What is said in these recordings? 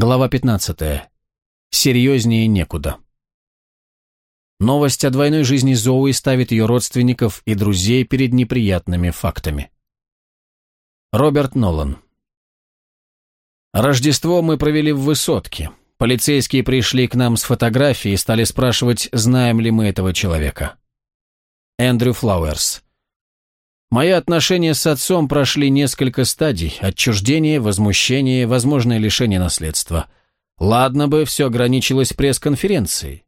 Глава 15. Серьезнее некуда. Новость о двойной жизни Зоуи ставит ее родственников и друзей перед неприятными фактами. Роберт Нолан. Рождество мы провели в высотке. Полицейские пришли к нам с фотографией и стали спрашивать, знаем ли мы этого человека. Эндрю Флауэрс. Мои отношения с отцом прошли несколько стадий – отчуждение, возмущение, возможное лишение наследства. Ладно бы, все ограничилось пресс-конференцией.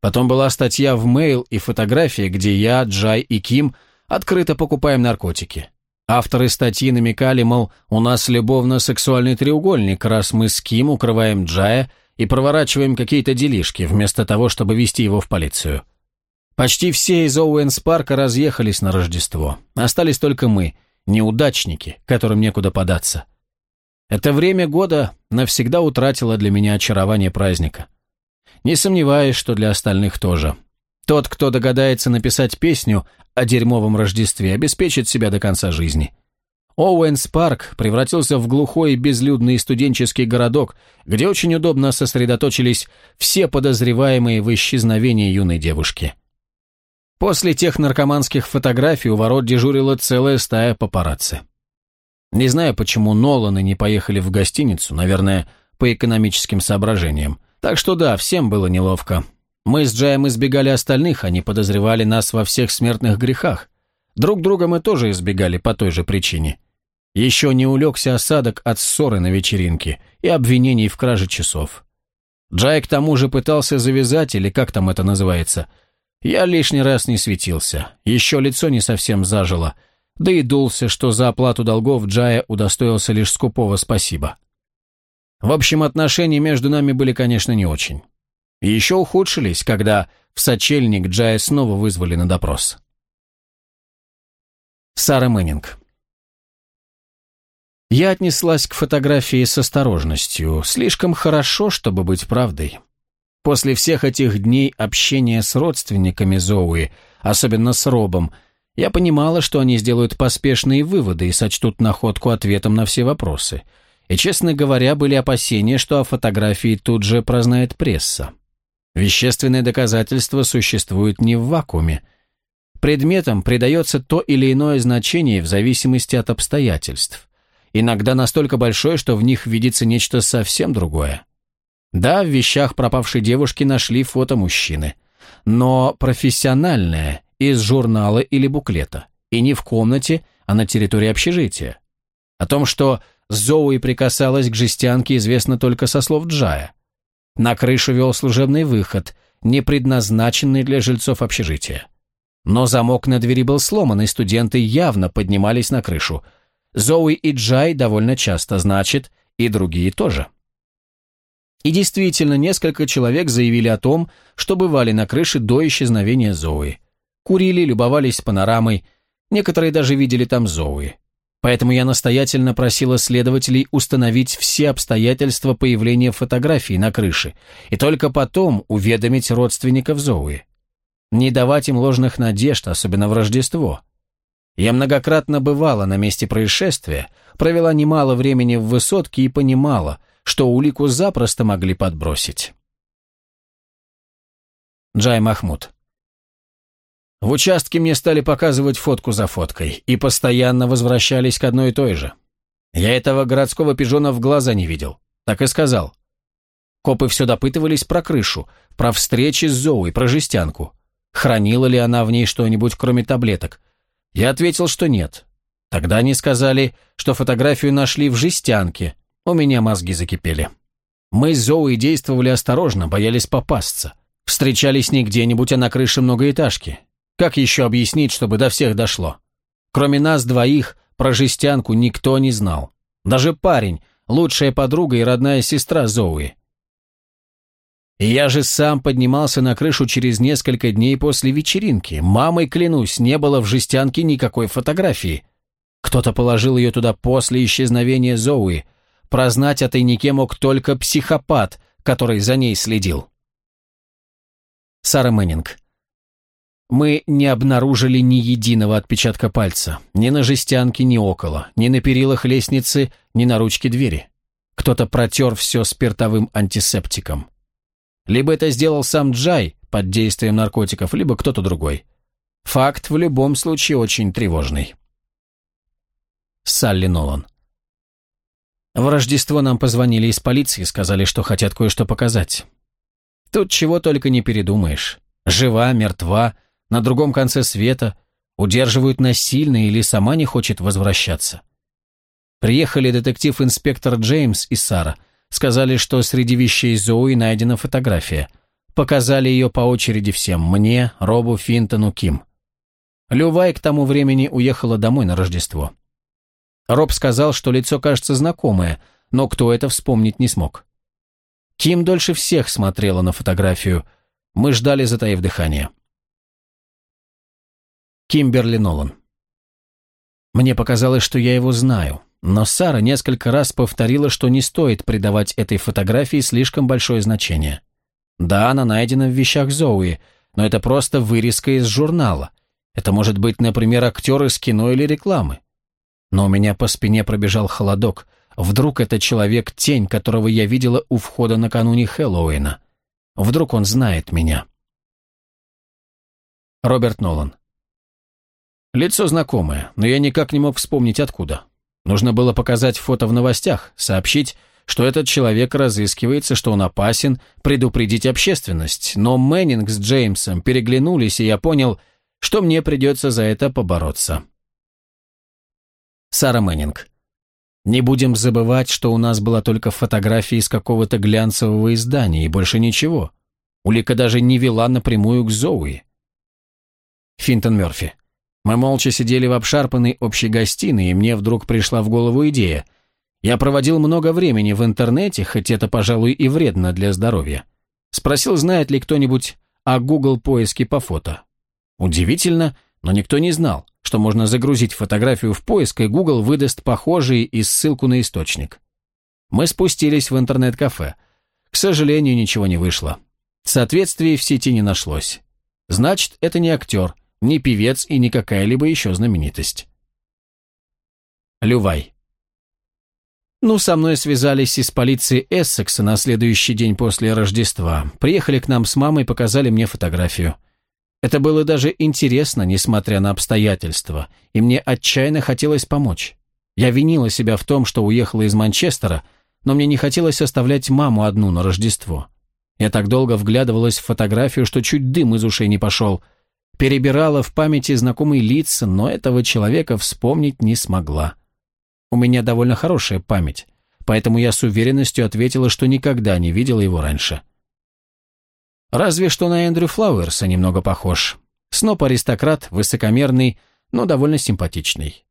Потом была статья в Mail и фотографии, где я, Джай и Ким открыто покупаем наркотики. Авторы статьи намекали, мол, у нас любовно-сексуальный треугольник, раз мы с Ким укрываем Джая и проворачиваем какие-то делишки, вместо того, чтобы вести его в полицию – Почти все из Оуэнс-парка разъехались на Рождество. Остались только мы, неудачники, которым некуда податься. Это время года навсегда утратило для меня очарование праздника. Не сомневаюсь, что для остальных тоже. Тот, кто догадается написать песню о дерьмовом Рождестве, обеспечит себя до конца жизни. Оуэнс Парк превратился в глухой безлюдный студенческий городок, где очень удобно сосредоточились все подозреваемые в исчезновении юной девушки. После тех наркоманских фотографий у ворот дежурила целая стая папарацци. Не знаю, почему Ноланы не поехали в гостиницу, наверное, по экономическим соображениям. Так что да, всем было неловко. Мы с Джаем избегали остальных, они подозревали нас во всех смертных грехах. Друг друга мы тоже избегали по той же причине. Еще не улегся осадок от ссоры на вечеринке и обвинений в краже часов. Джай к тому же пытался завязать, или как там это называется – я лишний раз не светился, еще лицо не совсем зажило, да и дулся, что за оплату долгов Джая удостоился лишь скупого спасибо. В общем, отношения между нами были, конечно, не очень. Еще ухудшились, когда в сочельник Джая снова вызвали на допрос. Сара Мэннинг Я отнеслась к фотографии с осторожностью, слишком хорошо, чтобы быть правдой. После всех этих дней общения с родственниками Зоуи, особенно с Робом, я понимала, что они сделают поспешные выводы и сочтут находку ответом на все вопросы. И, честно говоря, были опасения, что о фотографии тут же прознает пресса. Вещественные доказательства существуют не в вакууме. Предметам придается то или иное значение в зависимости от обстоятельств. Иногда настолько большое, что в них видится нечто совсем другое. Да, в вещах пропавшей девушки нашли фото мужчины. Но профессиональное, из журнала или буклета. И не в комнате, а на территории общежития. О том, что Зоуи прикасалась к жестянке, известно только со слов Джая. На крышу вел служебный выход, не предназначенный для жильцов общежития. Но замок на двери был сломан, и студенты явно поднимались на крышу. Зоуи и Джай довольно часто, значит, и другие тоже. И действительно, несколько человек заявили о том, что бывали на крыше до исчезновения Зои. Курили, любовались панорамой, некоторые даже видели там Зои. Поэтому я настоятельно просила следователей установить все обстоятельства появления фотографии на крыше и только потом уведомить родственников Зои. Не давать им ложных надежд, особенно в Рождество. Я многократно бывала на месте происшествия, провела немало времени в высотке и понимала – что улику запросто могли подбросить. Джай Махмуд. В участке мне стали показывать фотку за фоткой и постоянно возвращались к одной и той же. Я этого городского пижона в глаза не видел. Так и сказал. Копы все допытывались про крышу, про встречи с Зоуей, про жестянку. Хранила ли она в ней что-нибудь, кроме таблеток? Я ответил, что нет. Тогда они сказали, что фотографию нашли в жестянке, у меня мозги закипели. Мы с Зоей действовали осторожно, боялись попасться. Встречались не где-нибудь, а на крыше многоэтажки. Как еще объяснить, чтобы до всех дошло? Кроме нас двоих, про жестянку никто не знал. Даже парень, лучшая подруга и родная сестра Зоуи. Я же сам поднимался на крышу через несколько дней после вечеринки. Мамой, клянусь, не было в жестянке никакой фотографии. Кто-то положил ее туда после исчезновения Зоуи. Прознать о тайнике мог только психопат, который за ней следил. Сара Мэннинг. Мы не обнаружили ни единого отпечатка пальца, ни на жестянке, ни около, ни на перилах лестницы, ни на ручке двери. Кто-то протер все спиртовым антисептиком. Либо это сделал сам Джай под действием наркотиков, либо кто-то другой. Факт в любом случае очень тревожный. Салли Нолан. В Рождество нам позвонили из полиции, сказали, что хотят кое-что показать. Тут чего только не передумаешь. Жива, мертва, на другом конце света, удерживают насильно или сама не хочет возвращаться. Приехали детектив-инспектор Джеймс и Сара. Сказали, что среди вещей Зои найдена фотография. Показали ее по очереди всем, мне, Робу, Финтону, Ким. Лювай к тому времени уехала домой на Рождество. Роб сказал, что лицо кажется знакомое, но кто это вспомнить не смог. Ким дольше всех смотрела на фотографию. Мы ждали, затаив дыхание. Кимберли Нолан. Мне показалось, что я его знаю, но Сара несколько раз повторила, что не стоит придавать этой фотографии слишком большое значение. Да, она найдена в вещах Зоуи, но это просто вырезка из журнала. Это может быть, например, актер из кино или рекламы но у меня по спине пробежал холодок. Вдруг это человек тень, которого я видела у входа накануне Хэллоуина. Вдруг он знает меня. Роберт Нолан. Лицо знакомое, но я никак не мог вспомнить откуда. Нужно было показать фото в новостях, сообщить, что этот человек разыскивается, что он опасен, предупредить общественность. Но Мэннинг с Джеймсом переглянулись, и я понял, что мне придется за это побороться. Сара Мэнинг. Не будем забывать, что у нас была только фотография из какого-то глянцевого издания и больше ничего. Улика даже не вела напрямую к Зоуи. Финтон Мёрфи. Мы молча сидели в обшарпанной общей гостиной, и мне вдруг пришла в голову идея. Я проводил много времени в интернете, хоть это, пожалуй, и вредно для здоровья. Спросил, знает ли кто-нибудь о Google поиске по фото. Удивительно, но никто не знал что можно загрузить фотографию в поиск, и Google выдаст похожие и ссылку на источник. Мы спустились в интернет-кафе. К сожалению, ничего не вышло. Соответствий в сети не нашлось. Значит, это не актер, не певец и не какая-либо еще знаменитость. Лювай. Ну, со мной связались из полиции Эссекса на следующий день после Рождества. Приехали к нам с мамой, показали мне фотографию. Это было даже интересно, несмотря на обстоятельства, и мне отчаянно хотелось помочь. Я винила себя в том, что уехала из Манчестера, но мне не хотелось оставлять маму одну на Рождество. Я так долго вглядывалась в фотографию, что чуть дым из ушей не пошел. Перебирала в памяти знакомые лица, но этого человека вспомнить не смогла. У меня довольно хорошая память, поэтому я с уверенностью ответила, что никогда не видела его раньше. — Разве что на Эндрю Флауэрса немного похож. Сноп аристократ, высокомерный, но довольно симпатичный.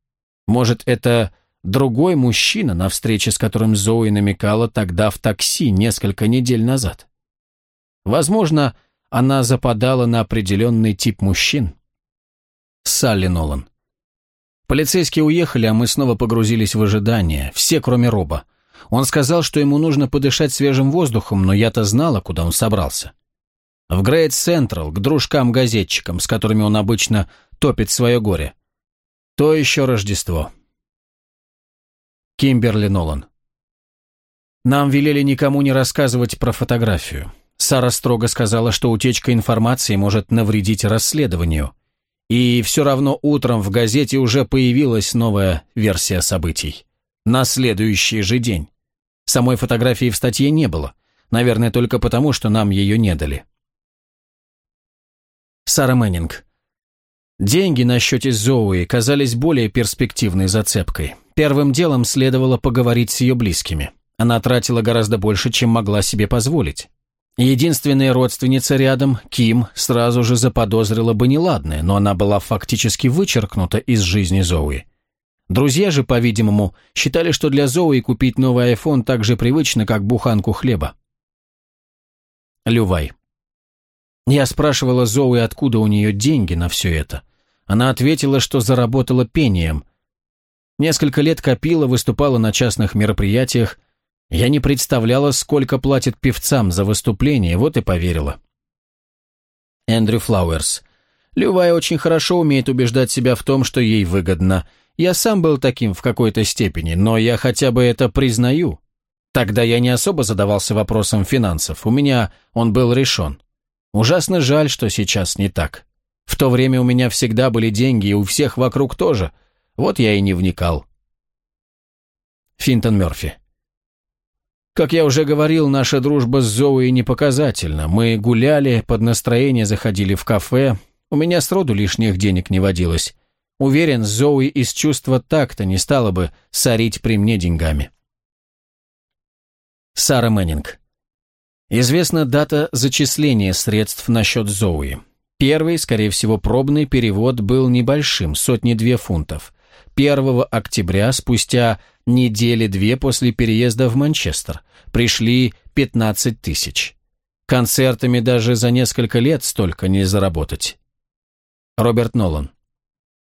Может, это другой мужчина, на встрече с которым Зои намекала тогда в такси несколько недель назад? Возможно, она западала на определенный тип мужчин. Салли Нолан. Полицейские уехали, а мы снова погрузились в ожидание, все кроме Роба. Он сказал, что ему нужно подышать свежим воздухом, но я-то знала, куда он собрался в Грейт Сентрал к дружкам-газетчикам, с которыми он обычно топит свое горе. То еще Рождество. Кимберли Нолан. Нам велели никому не рассказывать про фотографию. Сара строго сказала, что утечка информации может навредить расследованию. И все равно утром в газете уже появилась новая версия событий. На следующий же день. Самой фотографии в статье не было. Наверное, только потому, что нам ее не дали. Сара Мэннинг. Деньги на счете Зоуи казались более перспективной зацепкой. Первым делом следовало поговорить с ее близкими. Она тратила гораздо больше, чем могла себе позволить. Единственная родственница рядом, Ким, сразу же заподозрила бы неладное, но она была фактически вычеркнута из жизни Зоуи. Друзья же, по-видимому, считали, что для Зоуи купить новый iPhone так же привычно, как буханку хлеба. Лювай. Я спрашивала Зоуи, откуда у нее деньги на все это. Она ответила, что заработала пением. Несколько лет копила, выступала на частных мероприятиях. Я не представляла, сколько платят певцам за выступление, вот и поверила. Эндрю Флауэрс. Лювая очень хорошо умеет убеждать себя в том, что ей выгодно. Я сам был таким в какой-то степени, но я хотя бы это признаю. Тогда я не особо задавался вопросом финансов, у меня он был решен. Ужасно жаль, что сейчас не так. В то время у меня всегда были деньги, и у всех вокруг тоже. Вот я и не вникал. Финтон Мёрфи. Как я уже говорил, наша дружба с Зоуи не показательна. Мы гуляли, под настроение заходили в кафе. У меня сроду лишних денег не водилось. Уверен, Зоуи из чувства такта не стала бы сорить при мне деньгами. Сара Мэннинг. Известна дата зачисления средств на счет Зоуи. Первый, скорее всего, пробный перевод был небольшим, сотни-две фунтов. 1 октября, спустя недели две после переезда в Манчестер, пришли 15 тысяч. Концертами даже за несколько лет столько не заработать. Роберт Нолан.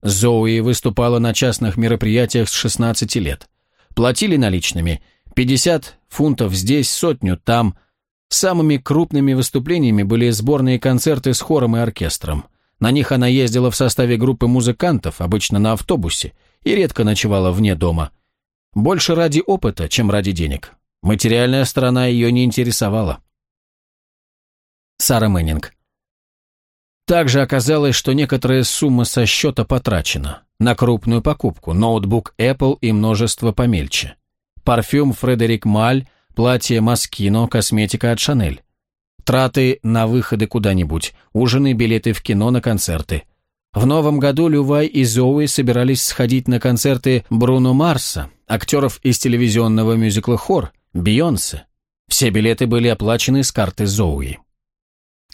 Зоуи выступала на частных мероприятиях с 16 лет. Платили наличными. 50 фунтов здесь, сотню там – Самыми крупными выступлениями были сборные концерты с хором и оркестром. На них она ездила в составе группы музыкантов, обычно на автобусе, и редко ночевала вне дома. Больше ради опыта, чем ради денег. Материальная сторона ее не интересовала. Сара Мэннинг. Также оказалось, что некоторая сумма со счета потрачена на крупную покупку, ноутбук Apple и множество помельче. Парфюм Фредерик Маль – платье Маскино, косметика от Шанель. Траты на выходы куда-нибудь, ужины, билеты в кино, на концерты. В новом году Лювай и Зоуи собирались сходить на концерты Бруно Марса, актеров из телевизионного мюзикла «Хор», Бейонсе. Все билеты были оплачены с карты Зоуи.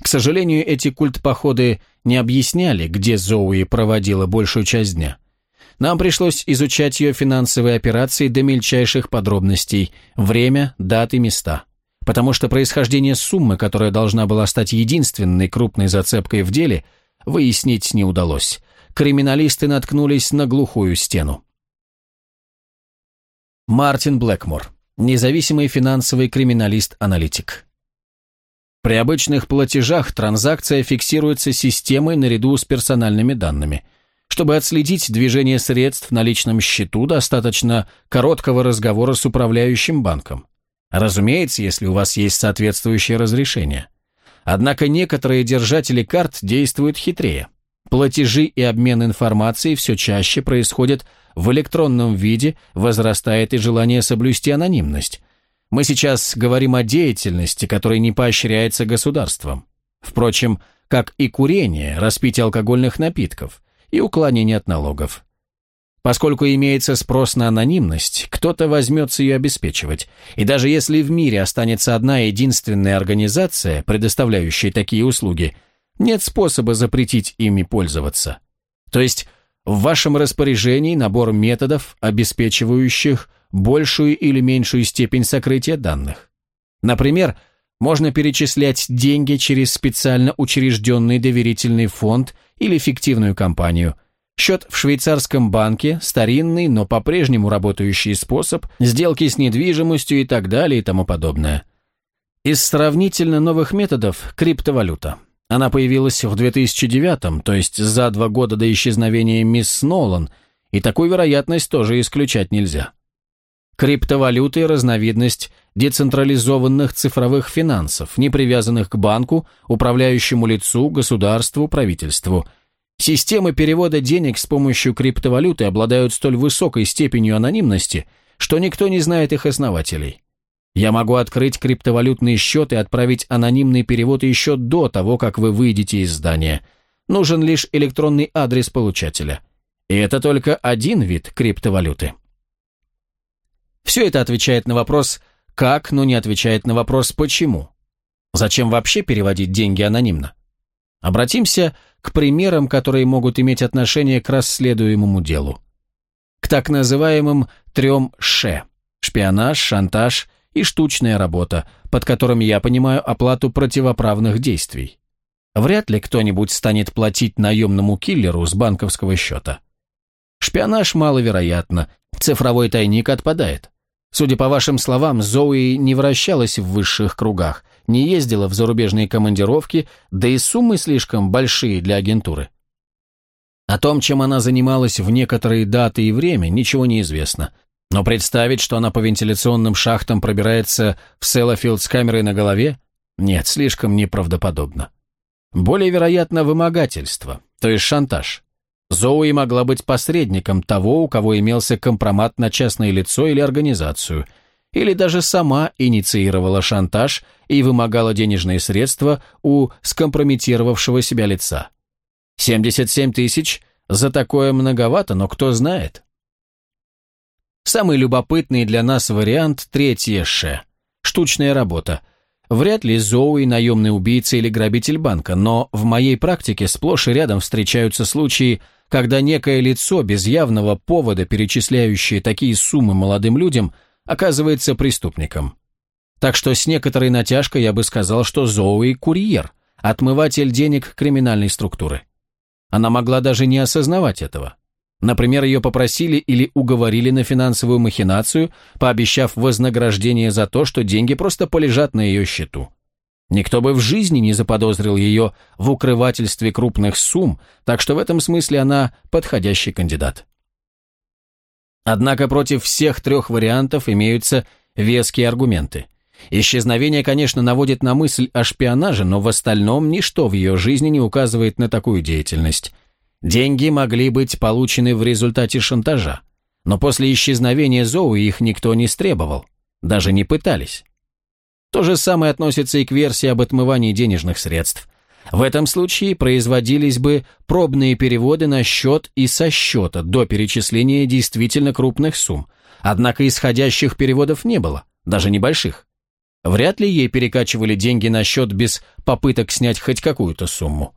К сожалению, эти культ походы не объясняли, где Зоуи проводила большую часть дня – нам пришлось изучать ее финансовые операции до мельчайших подробностей, время, даты, места. Потому что происхождение суммы, которая должна была стать единственной крупной зацепкой в деле, выяснить не удалось. Криминалисты наткнулись на глухую стену. Мартин Блэкмор, независимый финансовый криминалист-аналитик. При обычных платежах транзакция фиксируется системой наряду с персональными данными – чтобы отследить движение средств на личном счету, достаточно короткого разговора с управляющим банком. Разумеется, если у вас есть соответствующее разрешение. Однако некоторые держатели карт действуют хитрее. Платежи и обмен информацией все чаще происходят в электронном виде, возрастает и желание соблюсти анонимность. Мы сейчас говорим о деятельности, которая не поощряется государством. Впрочем, как и курение, распитие алкогольных напитков – и уклонение от налогов. Поскольку имеется спрос на анонимность, кто-то возьмется ее обеспечивать. И даже если в мире останется одна единственная организация, предоставляющая такие услуги, нет способа запретить ими пользоваться. То есть в вашем распоряжении набор методов, обеспечивающих большую или меньшую степень сокрытия данных. Например, можно перечислять деньги через специально учрежденный доверительный фонд или фиктивную компанию. Счет в швейцарском банке – старинный, но по-прежнему работающий способ, сделки с недвижимостью и так далее и тому подобное. Из сравнительно новых методов – криптовалюта. Она появилась в 2009, то есть за два года до исчезновения мисс Нолан, и такую вероятность тоже исключать нельзя. Криптовалюты и разновидность децентрализованных цифровых финансов, не привязанных к банку, управляющему лицу, государству, правительству. Системы перевода денег с помощью криптовалюты обладают столь высокой степенью анонимности, что никто не знает их основателей. Я могу открыть криптовалютный счет и отправить анонимный перевод еще до того, как вы выйдете из здания. Нужен лишь электронный адрес получателя. И это только один вид криптовалюты. Все это отвечает на вопрос «как», но не отвечает на вопрос «почему». Зачем вообще переводить деньги анонимно? Обратимся к примерам, которые могут иметь отношение к расследуемому делу. К так называемым трем «ше» – шпионаж, шантаж и штучная работа, под которым я понимаю оплату противоправных действий. Вряд ли кто-нибудь станет платить наемному киллеру с банковского счета. Шпионаж маловероятно, Цифровой тайник отпадает. Судя по вашим словам, Зои не вращалась в высших кругах, не ездила в зарубежные командировки, да и суммы слишком большие для агентуры. О том, чем она занималась в некоторые даты и время, ничего не известно. Но представить, что она по вентиляционным шахтам пробирается в Селлофилд с камерой на голове, нет, слишком неправдоподобно. Более вероятно вымогательство, то есть шантаж. Зоуи могла быть посредником того, у кого имелся компромат на частное лицо или организацию, или даже сама инициировала шантаж и вымогала денежные средства у скомпрометировавшего себя лица. 77 тысяч за такое многовато, но кто знает. Самый любопытный для нас вариант – третье ше, Штучная работа – Вряд ли Зоуи – наемный убийца или грабитель банка, но в моей практике сплошь и рядом встречаются случаи, когда некое лицо без явного повода, перечисляющее такие суммы молодым людям, оказывается преступником. Так что с некоторой натяжкой я бы сказал, что Зоуи – курьер, отмыватель денег криминальной структуры. Она могла даже не осознавать этого. Например, ее попросили или уговорили на финансовую махинацию, пообещав вознаграждение за то, что деньги просто полежат на ее счету. Никто бы в жизни не заподозрил ее в укрывательстве крупных сумм, так что в этом смысле она подходящий кандидат. Однако против всех трех вариантов имеются веские аргументы. Исчезновение, конечно, наводит на мысль о шпионаже, но в остальном ничто в ее жизни не указывает на такую деятельность – Деньги могли быть получены в результате шантажа, но после исчезновения Зоу их никто не стребовал, даже не пытались. То же самое относится и к версии об отмывании денежных средств. В этом случае производились бы пробные переводы на счет и со счета до перечисления действительно крупных сумм, однако исходящих переводов не было, даже небольших. Вряд ли ей перекачивали деньги на счет без попыток снять хоть какую-то сумму.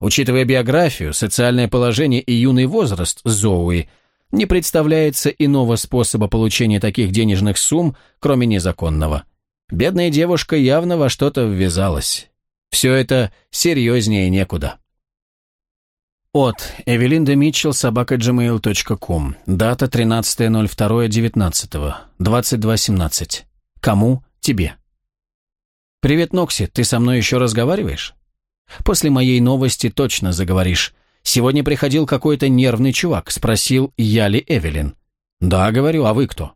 Учитывая биографию, социальное положение и юный возраст Зоуи, не представляется иного способа получения таких денежных сумм, кроме незаконного. Бедная девушка явно во что-то ввязалась. Все это серьезнее некуда. От Эвелинда Митчелл, собака gmail.com. Дата 13.02.19. 22.17. Кому? Тебе. «Привет, Нокси, ты со мной еще разговариваешь?» После моей новости точно заговоришь. Сегодня приходил какой-то нервный чувак, спросил, я ли Эвелин. Да, говорю, а вы кто?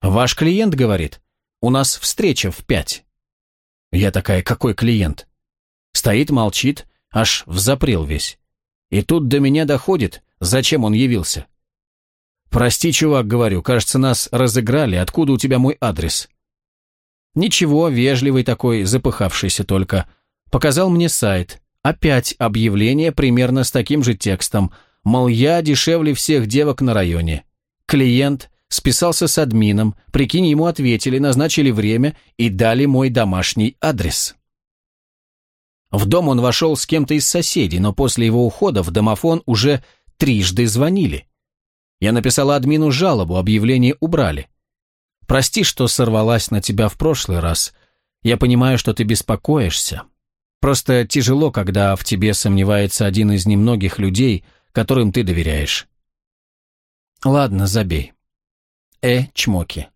Ваш клиент говорит. У нас встреча в пять. Я такая, какой клиент? Стоит, молчит, аж взапрел весь. И тут до меня доходит, зачем он явился. «Прости, чувак, — говорю, — кажется, нас разыграли. Откуда у тебя мой адрес?» «Ничего, вежливый такой, запыхавшийся только. Показал мне сайт. Опять объявление примерно с таким же текстом. Мол, я дешевле всех девок на районе. Клиент списался с админом, прикинь, ему ответили, назначили время и дали мой домашний адрес. В дом он вошел с кем-то из соседей, но после его ухода в домофон уже трижды звонили. Я написала админу жалобу, объявление убрали. Прости, что сорвалась на тебя в прошлый раз. Я понимаю, что ты беспокоишься. Просто тяжело, когда в тебе сомневается один из немногих людей, которым ты доверяешь. Ладно, забей. Э, чмоки.